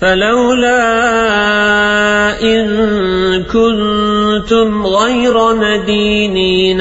فلولا إن كنتم غير مدينين